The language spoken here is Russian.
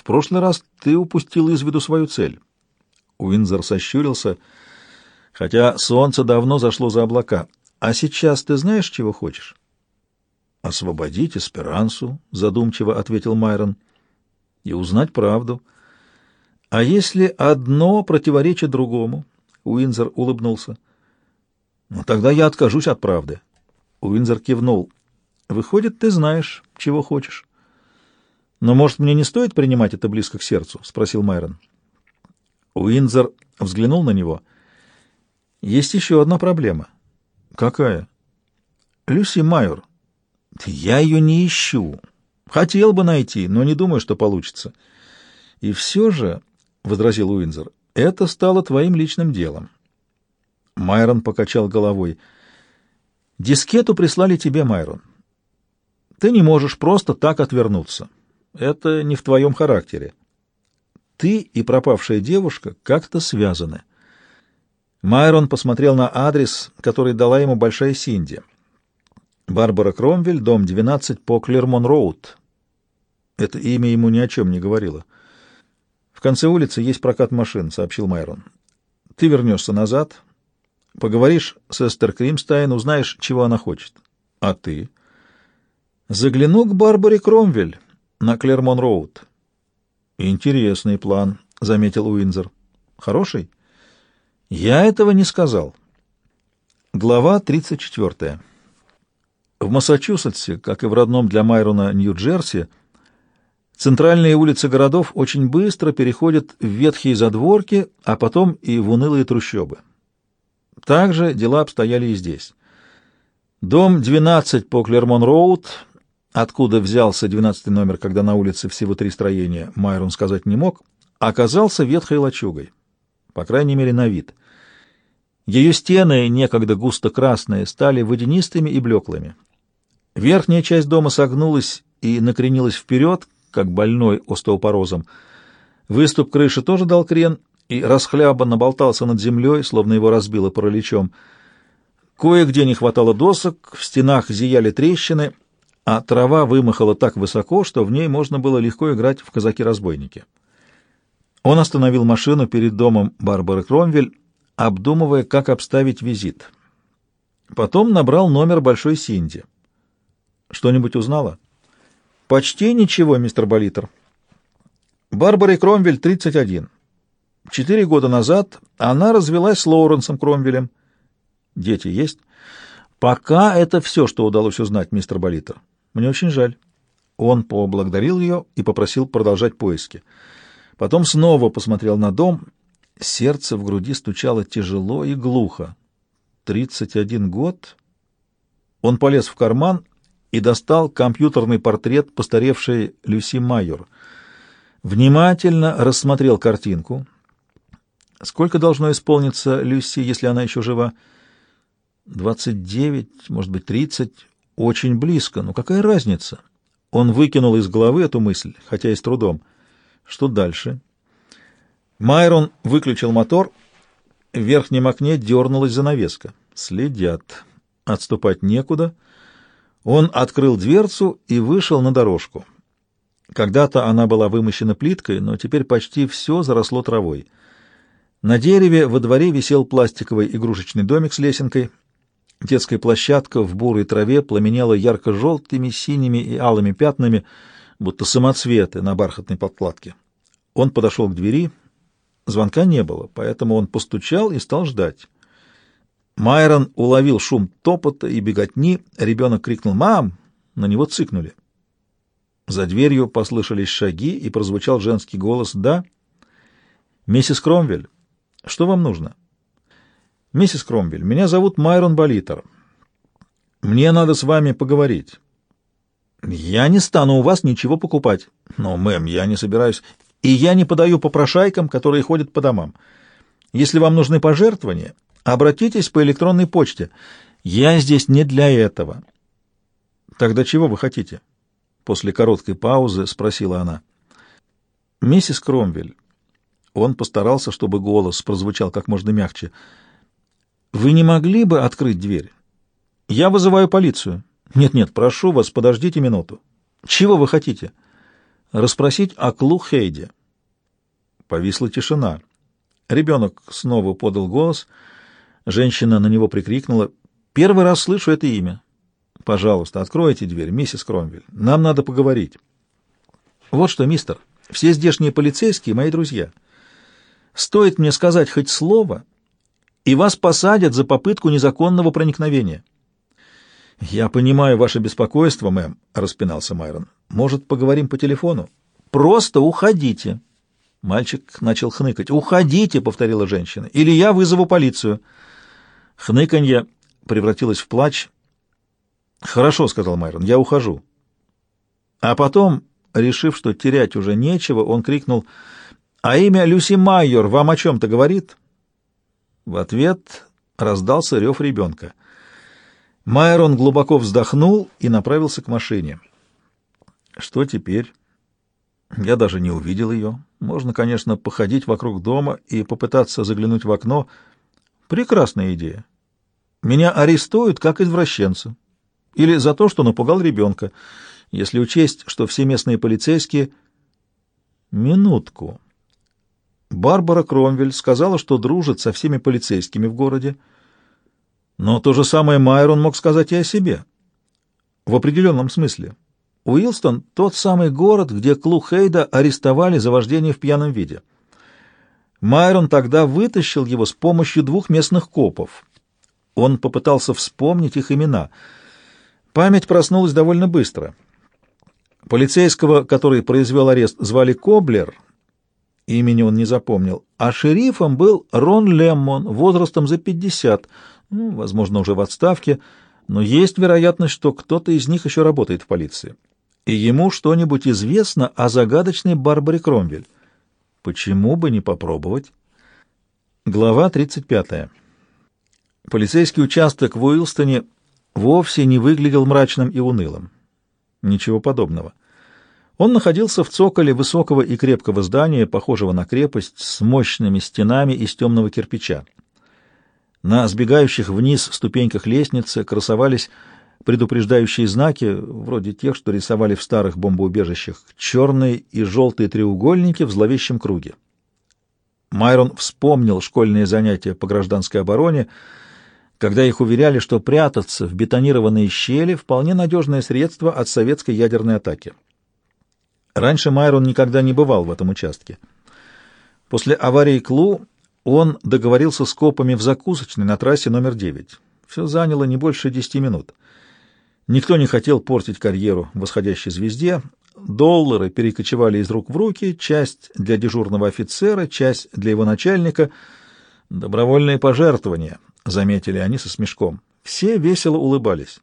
В прошлый раз ты упустил из виду свою цель. Уинзер сощурился, хотя солнце давно зашло за облака. А сейчас ты знаешь, чего хочешь? «Освободить Эсперансу», — задумчиво ответил Майрон, — «и узнать правду». «А если одно противоречит другому?» — Уинзер улыбнулся. «Ну, тогда я откажусь от правды». Уинзер кивнул. «Выходит, ты знаешь, чего хочешь». «Но, может, мне не стоит принимать это близко к сердцу?» — спросил Майрон. Уинзер взглянул на него. «Есть еще одна проблема». «Какая?» «Люси Майор. Я ее не ищу. Хотел бы найти, но не думаю, что получится. И все же, — возразил Уинзер, — это стало твоим личным делом. Майрон покачал головой. Дискету прислали тебе, Майрон. Ты не можешь просто так отвернуться. Это не в твоем характере. Ты и пропавшая девушка как-то связаны. Майрон посмотрел на адрес, который дала ему Большая Синди. Барбара Кромвель, дом 12 по Клермон-Роуд. Это имя ему ни о чем не говорило. В конце улицы есть прокат машин, сообщил Майрон. Ты вернешься назад, поговоришь с Эстер Кримстайн, узнаешь, чего она хочет. А ты? Загляну к Барбаре Кромвель на Клермон-Роуд. Интересный план, заметил Уинзер. Хороший? Я этого не сказал. Глава тридцать четвертая. В Массачусетсе, как и в родном для Майрона Нью-Джерси, центральные улицы городов очень быстро переходят в ветхие задворки, а потом и в унылые трущобы. Также дела обстояли и здесь. Дом 12 по Клермон-Роуд, откуда взялся 12 номер, когда на улице всего три строения, Майрон сказать не мог, оказался ветхой лачугой, по крайней мере на вид. Ее стены, некогда густо красные, стали водянистыми и блеклыми. Верхняя часть дома согнулась и накренилась вперед, как больной остеопорозом. Выступ крыши тоже дал крен и расхлябанно болтался над землей, словно его разбило параличом. Кое-где не хватало досок, в стенах зияли трещины, а трава вымахала так высоко, что в ней можно было легко играть в казаки-разбойники. Он остановил машину перед домом Барбары Кромвель, обдумывая, как обставить визит. Потом набрал номер Большой Синди. Что-нибудь узнала? Почти ничего, мистер Болитер. Барбаре Кромвель, 31. Четыре года назад она развелась с Лоуренсом Кромвелем. Дети есть? Пока это все, что удалось узнать, мистер Болитер. Мне очень жаль. Он поблагодарил ее и попросил продолжать поиски. Потом снова посмотрел на дом. Сердце в груди стучало тяжело и глухо. Тридцать один год. Он полез в карман и достал компьютерный портрет постаревшей Люси Майор. Внимательно рассмотрел картинку. Сколько должно исполниться Люси, если она еще жива? Двадцать девять, может быть, тридцать. Очень близко, но какая разница? Он выкинул из головы эту мысль, хотя и с трудом. Что дальше? Майрон выключил мотор. В верхнем окне дернулась занавеска. Следят. Отступать некуда — он открыл дверцу и вышел на дорожку. Когда-то она была вымощена плиткой, но теперь почти все заросло травой. На дереве во дворе висел пластиковый игрушечный домик с лесенкой. Детская площадка в бурой траве пламенела ярко-желтыми, синими и алыми пятнами, будто самоцветы на бархатной подкладке. Он подошел к двери. Звонка не было, поэтому он постучал и стал ждать. Майрон уловил шум топота и беготни. Ребенок крикнул «Мам!» На него цыкнули. За дверью послышались шаги, и прозвучал женский голос «Да?» «Миссис Кромвель, что вам нужно?» «Миссис Кромвель, меня зовут Майрон Болитер. Мне надо с вами поговорить». «Я не стану у вас ничего покупать». «Но, мэм, я не собираюсь. И я не подаю попрошайкам, которые ходят по домам. Если вам нужны пожертвования, Обратитесь по электронной почте. Я здесь не для этого. Тогда чего вы хотите? После короткой паузы спросила она. Миссис Кромвель. Он постарался, чтобы голос прозвучал как можно мягче. Вы не могли бы открыть дверь? Я вызываю полицию. Нет-нет, прошу вас, подождите минуту. Чего вы хотите? расспросить о Клу Хейде. Повисла тишина. Ребенок снова подал голос. Женщина на него прикрикнула. «Первый раз слышу это имя. Пожалуйста, откройте дверь, миссис Кромвель. Нам надо поговорить». «Вот что, мистер, все здешние полицейские — мои друзья. Стоит мне сказать хоть слово, и вас посадят за попытку незаконного проникновения». «Я понимаю ваше беспокойство, мэм», — распинался Майрон. «Может, поговорим по телефону?» «Просто уходите». Мальчик начал хныкать. «Уходите», — повторила женщина, — «или я вызову полицию». Хныканье превратилось в плач. «Хорошо», — сказал Майрон, — «я ухожу». А потом, решив, что терять уже нечего, он крикнул, «А имя Люси Майор вам о чем-то говорит?» В ответ раздался рев ребенка. Майрон глубоко вздохнул и направился к машине. Что теперь? Я даже не увидел ее. Можно, конечно, походить вокруг дома и попытаться заглянуть в окно. Прекрасная идея. Меня арестуют как извращенца. Или за то, что напугал ребенка. Если учесть, что все местные полицейские... Минутку. Барбара Кромвель сказала, что дружит со всеми полицейскими в городе, но то же самое Майрон мог сказать и о себе. В определенном смысле. Уилстон — тот самый город, где Клу Хейда арестовали за вождение в пьяном виде. Майрон тогда вытащил его с помощью двух местных копов. Он попытался вспомнить их имена. Память проснулась довольно быстро. Полицейского, который произвел арест, звали Коблер, имени он не запомнил, а шерифом был Рон Леммон, возрастом за пятьдесят, ну, возможно, уже в отставке, но есть вероятность, что кто-то из них еще работает в полиции. И ему что-нибудь известно о загадочной Барбаре Кромвель. Почему бы не попробовать? Глава 35. Полицейский участок в Уилстоне вовсе не выглядел мрачным и унылым. Ничего подобного. Он находился в цоколе высокого и крепкого здания, похожего на крепость, с мощными стенами из темного кирпича. На сбегающих вниз ступеньках лестницы красовались предупреждающие знаки, вроде тех, что рисовали в старых бомбоубежищах, черные и желтые треугольники в зловещем круге. Майрон вспомнил школьные занятия по гражданской обороне, когда их уверяли, что прятаться в бетонированные щели — вполне надежное средство от советской ядерной атаки. Раньше Майрон никогда не бывал в этом участке. После аварии Клу он договорился с копами в закусочной на трассе номер 9. Все заняло не больше десяти минут. Никто не хотел портить карьеру восходящей звезде. Доллары перекочевали из рук в руки, часть для дежурного офицера, часть для его начальника. Добровольные пожертвования, заметили они со смешком. Все весело улыбались.